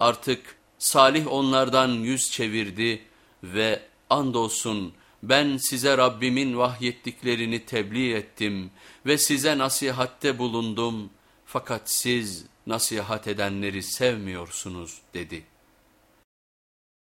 Artık Salih onlardan yüz çevirdi ve andolsun ben size Rabbimin vahyettiklerini tebliğ ettim ve size nasihatte bulundum fakat siz nasihat edenleri sevmiyorsunuz dedi.''